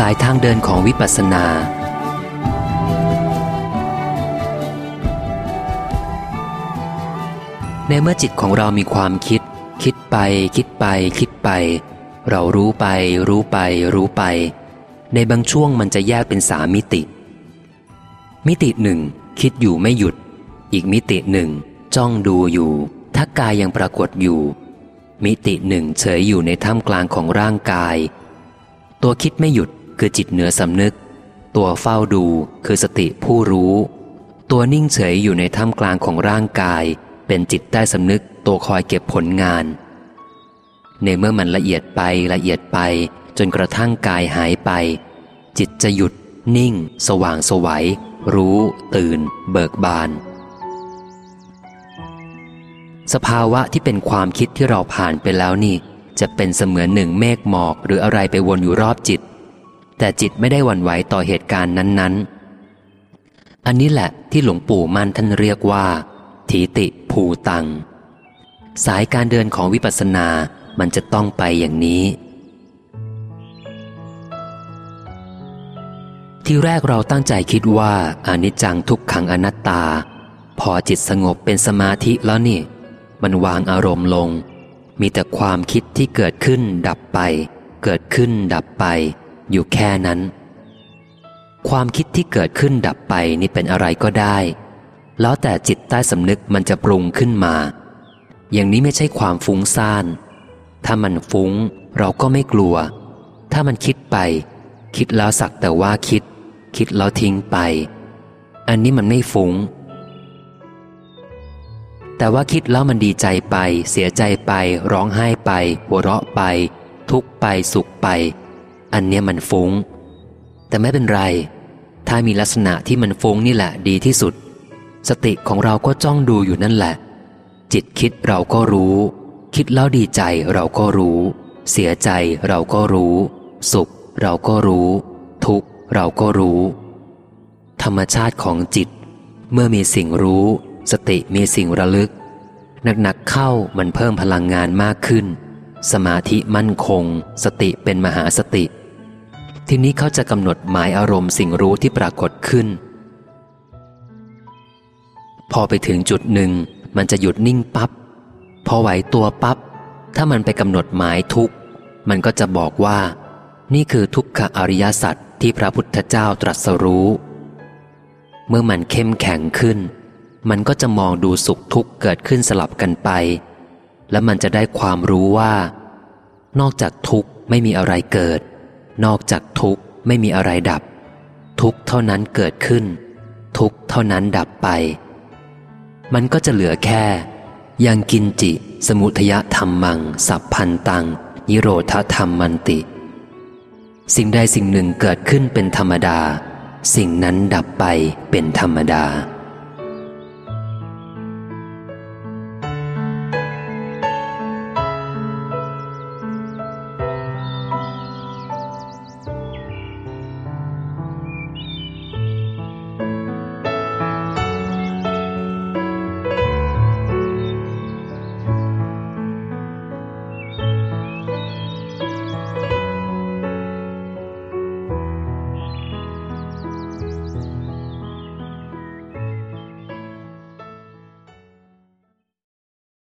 สายทางเดินของวิปัสสนา ในเมื่อจิตของเรามีความคิด คิดไป คิดไป คิดไป เรารู้ไป รู้ไป รู้ไป ในบางช่วงมันจะแยกเป็นสามมิติ มิติหนึ่ง คิดอยู่ไม่หยุด อีกมิติหนึ่ง จ้องดูอยู่ ถ้ากายยังปรากฏอยู่ มิติหนึ่งเฉยอยู่ในท่ามกลางของร่างกาย ตัวคิดไม่หยุด คือจิตเหนือสำนึก ตัวเฝ้าดูคือสติผู้รู้ ตัวนิ่งเฉยอยู่ในท่ามกลางของร่างกาย เป็นจิตใต้สำนึกตัวคอยเก็บผลงาน ในเมื่อมันละเอียดไปละเอียดไป จนกระทั่งกายหายไป จิตจะหยุด นิ่ง สว่างสวัยรู้ ตื่น เบิกบาน สภาวะที่เป็นความคิดที่เราผ่านไปแล้วนี่ จะเป็นเสมือนหนึ่งเมฆหมอกหรืออะไรไปวนอยู่รอบจิต แต่จิตไม่ได้หวั่นไหวต่อเหตุการณ์นั้นๆ อันนี้แหละที่หลวงปู่มั่นท่านเรียกว่า ถีติภูตัง สายการเดินของวิปัสสนา มันจะต้องไปอย่างนี้ ที่แรกเราตั้งใจคิดว่าอนิจจังทุกขังอนัตตา พอจิตสงบเป็นสมาธิแล้วนี่ มันวางอารมณ์ลง มีแต่ความคิดที่เกิดขึ้นดับไป เกิดขึ้นดับไป อยู่แค่นั้น ความคิดที่เกิดขึ้นดับไปนี่เป็นอะไรก็ได้ แล้วแต่จิตใต้สำนึกมันจะปรุงขึ้นมา อย่างนี้ไม่ใช่ความฟุ้งซ่าน ถ้ามันฟุ้งเราก็ไม่กลัว ถ้ามันคิดไป คิดแล้วสักแต่ว่าคิด คิดแล้วทิ้งไป อันนี้มันไม่ฟุง้งแต่ว่าคิดแล้วมันดีใจไป เสียใจไป ร้องไห้ไป หัวเราะไป ทุกไปสุขไป อันเนี้ยมันฟุง้ง แต่ไม่เป็นไร ถ้ามีลักษณะที่มันฟุ้งนี่แหละดีที่สุด สติของเราก็จ้องดูอยู่นั่นแหละ จิตคิดเราก็รู้ คิดแล้วดีใจเราก็รู้ เสียใจเราก็รู้ สุขเราก็รู้ ทุกข์เราก็รู้ ธรรมชาติของจิต เมื่อมีสิ่งรู้ สติมีสิ่งระลึกหนักๆเข้ามันเพิ่มพลังงานมากขึ้น สมาธิมั่นคง สติเป็นมหาสติ ทีนี้เขาจะกำหนดหมายอารมณ์สิ่งรู้ที่ปรากฏขึ้น พอไปถึงจุดหนึ่ง มันจะหยุดนิ่งปับ๊บพอไหวตัวปับ๊บถ้ามันไปกำหนดหมายทุกมันก็จะบอกว่า นี่คือทุกขอริยสัจที่พระพุทธเจ้าตรัสรู้ เมื่อมันเข้มแข็งขึ้น มันก็จะมองดูสุขทุกข์เกิดขึ้นสลับกันไป และมันจะได้ความรู้ว่า นอกจากทุกข์ไม่มีอะไรเกิด นอกจากทุกข์ไม่มีอะไรดับ ทุกข์เท่านั้นเกิดขึ้น ทุกข์เท่านั้นดับไป มันก็จะเหลือแค่ ยังกินจิ สมุทยธรรมมัง สัพพันตังยิโรธธรรมมันติ สิ่งใดสิ่งหนึ่งเกิดขึ้นเป็นธรรมดา สิ่งนั้นดับไปเป็นธรรมดา